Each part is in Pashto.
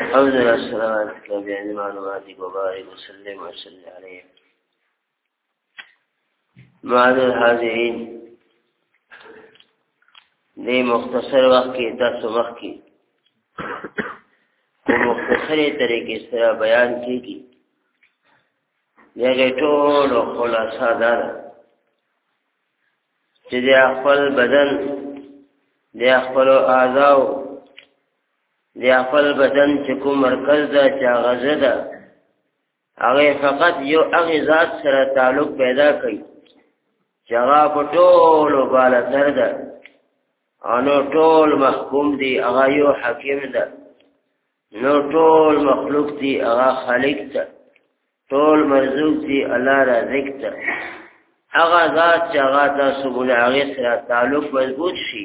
الحمد لله السلام عليكم بأن معلوماتك وبارك وسلم وسلم عليه معاذ الحاضرين دې مختصر وخت کې تاسو مخ کې په مختصرې طریقې سره بیان کیږي دغه ټول خلاصه ده چې د خپل بدن د خپل اعضاو د خپل بدن چې کوم مرکز ده چې غزه ده هغه فقط یو هغه ذات سره تعلق پیدا کوي چې هغه په ټولو بالا تر ده انو ټول محکوم دي هغه یو حکیم ده نو ټول مخلوق دي هغه خالق ده ټول مرزوق دي الله رازق ده هغه ذات چې هغه تاسو بل هغه سره تعلق مضبوط شي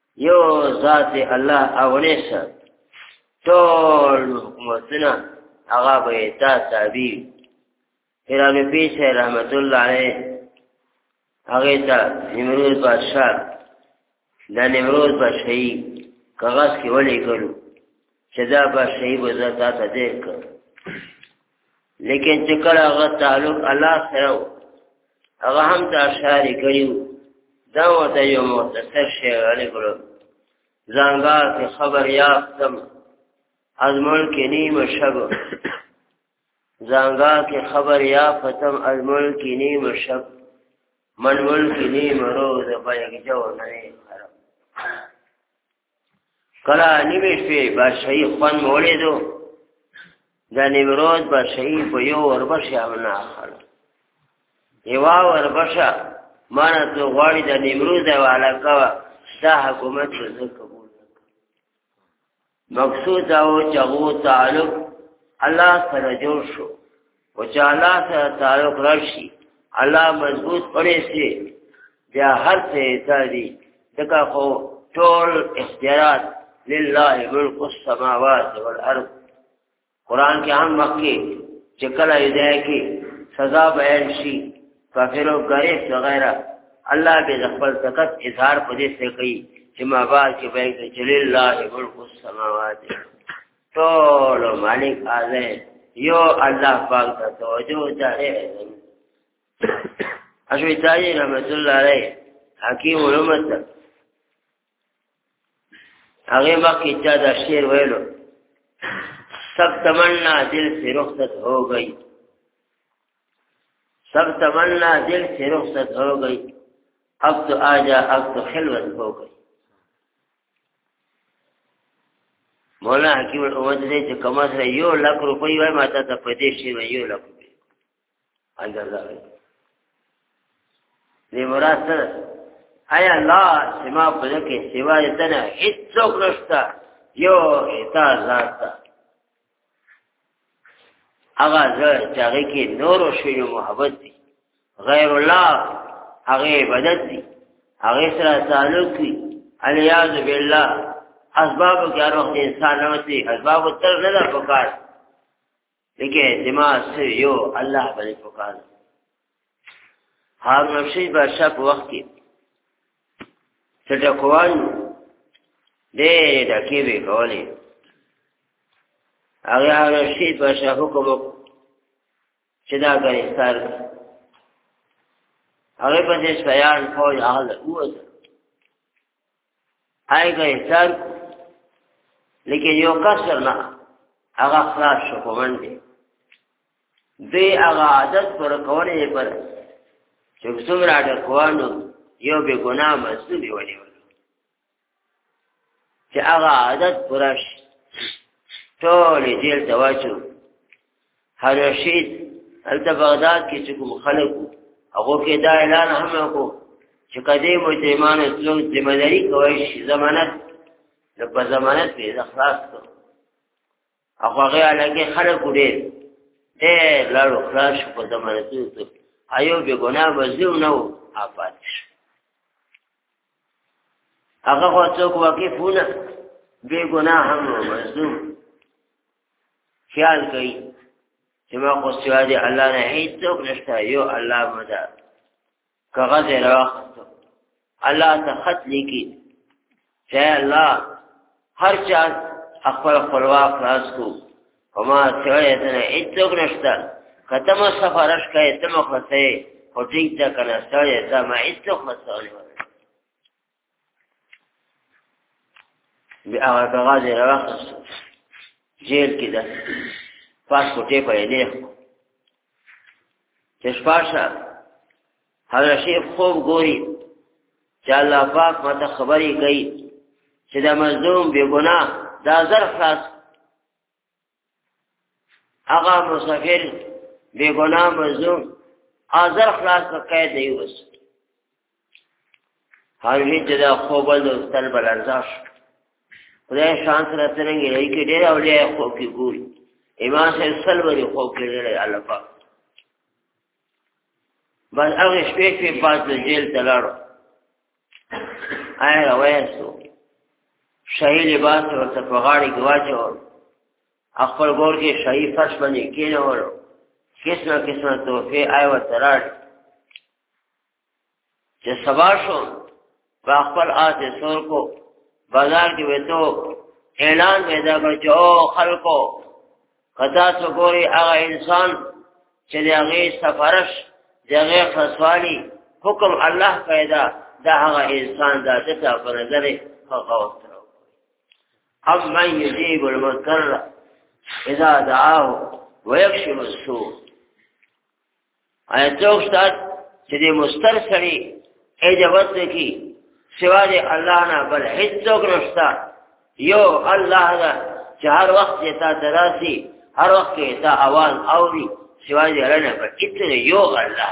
یو ذات الله اولې سره ټول حکومتونه هغه به تا تابع ایران پیش رحمت الله علیه هغه ته نمرود بادشاہ دا نمرود بادشاہي کاغذ کې ولې کړو چې دا بادشاہي به زه تا ته دې کړ لیکن چې کله هغه تعلق الله سره هغه هم ته اشاره کړیو دا ورته یو مختصر شعر علی کړو زنګا کې خبر یافتم از ملک نیم شب زنګا کې خبر یافتم از ملک نیم شب من ملک نیم روز په یک جو نه کله نیمه شپې بادشاہي خوان مولې دو د نیمرود بادشاہي په یو وربشه امنا اخلو یوا وربشه مانه ته غواړي د نیمرود والا کا دا حکومت څه قبول مقصود او چغو تعلق الله سره جوړ شو او چې الله سره تعلق راشي الله مضبوط پړې سي بیا هر څه ایتادي دغه خو ټول اختیارات لله ملک السماوات والارض قران کې هم مکه چې کله ایدای کې سزا بیان شي کافرو غریب وغیرہ الله به خپل طاقت اظهار پدې سره کوي چې ما با کې به چې لله ملک السماوات ټول مالک آزه یو الله پاک ته توجه چاره اشوی تاجی رحمت الله علیه حکیم علومت هغه مخکې چا دا شعر ویلو سب تمنا دل سے رخصت ہو گئی سب تمنا دل سے رخصت ہو گئی اب تو آجا اب تو خلوت ہو گئی مولا حکیم الاوت دې چې کما سره یو لک روپۍ وای ما ته په دې شی وای یو لک روپۍ اندازه وای دې مراد سره آیا لا سما په دې کې سوا دې نه هیڅ څوک نشته یو اتا ذات هغه زه چې هغه کې نور او شی محبت دي غیر الله هغه عبادت دي هغه سره تعلق دي الیاذ بالله اسباب کې هر وخت انسان نوتی اسباب تر نه ده پکار لیکه دماغ سره یو الله باندې پکار هارون رشید بادشاہ په وخت کې چې ډکوان دې ډکې وی کولې هغه هارون رشید بادشاہ حکم چې دا ګرفتار هغه په دې سیان فوج هغه ووت آی کا احسان لیکن یو کسر نه هغه خلاص شو کومن دی دی هغه عادت پر کولې پر چې څومره د کوانو یو به ګناه مسلې ونی چې هغه عادت پرش ټول جیل ته واچو هرشید الته بغداد کې چې کوم خلکو هغه کې دا اعلان هم وکړو چې کدی مجرمان اسلام ذمہ داری کوي شي ضمانت نو په ضمانت به اخلاص کو هغه هغه لګي خلک وړي ته لارو خلاص په ضمانت ته ایو به ګناه وزو نو آفات شي هغه خو څوک واقفونه به ګناه هم مظلوم خیال کوي چې ما خو سوا دی الله نه هیڅوک نشته یو الله مدا کاغذ راوخت الله ته خط لیکي چې الله هر چا خپل خپلواک خلاص کو وما سوا دی نه هیڅوک نشته کته ما سفارش کوي ته مخه سي خو ټیک دا کنه سړی دا ما هیڅوک مسؤل بیا هغه کاغذ یې راواخیست جیل کې ده پاسپورټ یې په عینې چې شپه شه حضرت شیخ خوب ګوري چې الله پاک ماته خبرې کوي چې دا مظلوم بې ګناه دا زر خلاص هغه مسافر بے گناہ مظلوم آزر خلاص په قید دی وس هغه چې دا خوبل د استل بل ارزاش خدای شان سره څنګه یې کې ډېر اولیاء خو کې ګوري امام صاحب سلوري خو کې ډېر الله پاک بس هغه شپې کې پاس د جیل ته لاړو آیا وایسو شاهي لباس ورته په غاړه کې واچو خپل ګور کې شاهي فرش باندې کېنول قسمه قسمه توفه آیا وتراړ چې سبا شو په خپل آس سور کو بازار کې وېتو اعلان پیدا کړ چې او خلکو کدا سو ګوري هغه انسان چې دغه سفرش دغه خصوالي حکم الله پیدا دا هغه انسان دا چې په نظر هغه وسترو ام من یجیب المضطر اذا دعاه ويكشف السوء آیا څوک شته چې دې مستر سړي اجابت وکړي سوا دې الله نه بل هیڅ څوک نشته یو الله دا چې هر وخت یې تا دراسي هر وخت یې تا आवाज اوري سوا دې رنه په کتنه یو الله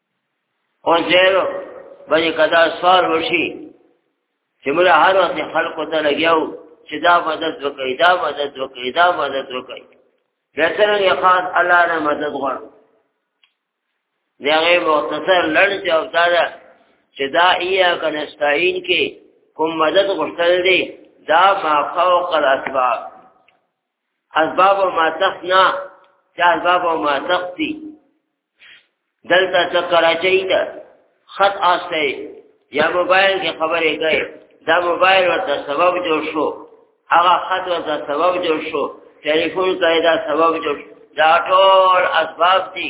او زیرو باندې کدا سوال وشي چې موږ هر وخت خلکو ته لګیاو چې دا مدد وکړي دا مدد وکړي دا مدد وکړي دا څنګه خاص الله نه مدد غواړي دا غي مختصر لړ جواب دا ده چې دا ایا کنستاین کې کوم مدد غوښتل دي دا ما فوق الاسباب اسباب او ماتخ نه چې اسباب او ماتخ دي دلته څه کراچۍ ته خط آسته یا موبایل کې خبرې کوي دا موبایل ورته سبب جوړ شو هغه خط ورته سبب جوړ شو ټلیفون ته دا سبب جوړ شو دا ټول اسباب دي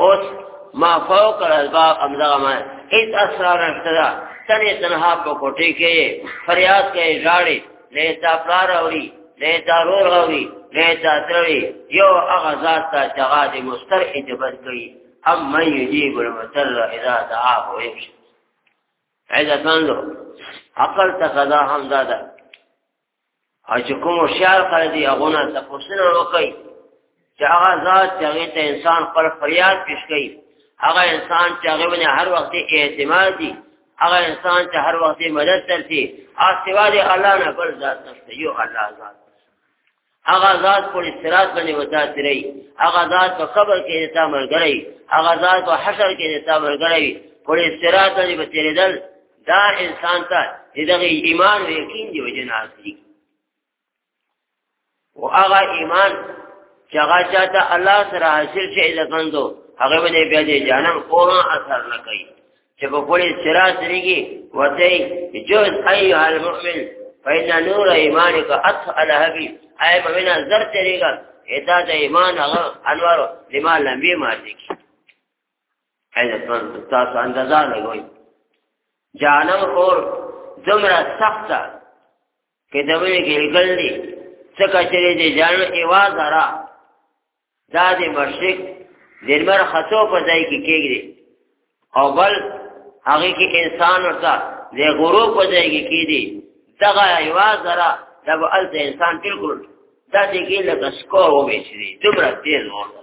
اوس ما فوق الاسباب امزغه ما هیڅ اسرار نشته دا تنه تنها په کوټه کې فریاد کوي ژاړي نه تا پلار اوري نه تا رور اوري نه تا تري یو هغه ذات ته چې هغه د مستر اجابت کوي ام من یجیب المستر اذا دعاه ويمشي عزت منلو عقل تقضا هم دادا او چې کوم هوښیار خلک دي هغه نه تپوسونه وکړي چې هغه ذات چې هغه ته انسان خپل فریاد پیش کوي هغه انسان چې هغه باندې هر وخت اعتماد دي هغه انسان چې هر وخت مدد ترسي او سوا دې الله نه بل ذات نشته یو الله ذات هغه ذات په استرات باندې وتا تیری هغه ذات په قبر کې دې تا مرګري هغه ذات په حشر کې دې تا مرګري په استرات باندې به تیرېدل دا انسان ته دغه ایمان او یقین دی وجه نه حاصلې او هغه ایمان چې هغه چاته الله سره حاصل شي د کندو هغه باندې بیا د جانم کومه اثر نه کوي چې په پوری سراج لريږي وته جز ايها المؤمن فإن نور إيمانك أسأل هبي أي مؤمن زر تريغا إذا دا إيمان أغا أنوارو لما لم يماتك حیرتمند تاسو اندازه لګوئ جانم خور دومره سخته که د وینې ګلګل دی څکه چې د جانم اواز را دا د مشرق د لمر خطو په ځای کې کېږي او بل هغه کې انسان ورته د غروب په ځای کې کېږي دغه اواز را د بل انسان بالکل دا دې کې لکه سکور وبې شي دومره تیز ورته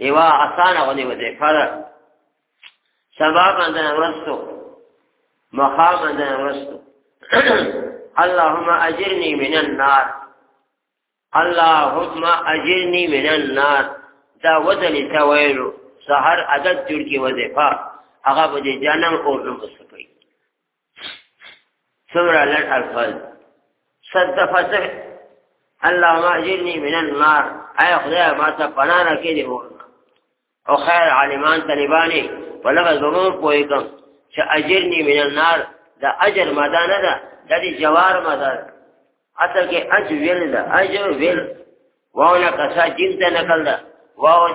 یو اسانه غونې وظیفه ده سبا باندې ورستو مخا باندې ورستو اللهم اجرني من النار اللهم اجرني من النار دا وزن ته ویلو سحر عدد جوړ کی وظیفه هغه به جنم او لمس څومره لږ الفاظ صد دفعه څه اللهم اجرني من النار اي خدای ما ته پناه راکې دی او خیر عالمان طالبانی په لغه زمون پوهېږم چې اجرني من النار د اجر ماده نه ده د دې جوار ماده اصل کې اجر ویل ده اجر ویل واو نه کسا جیم ته نقل ده واو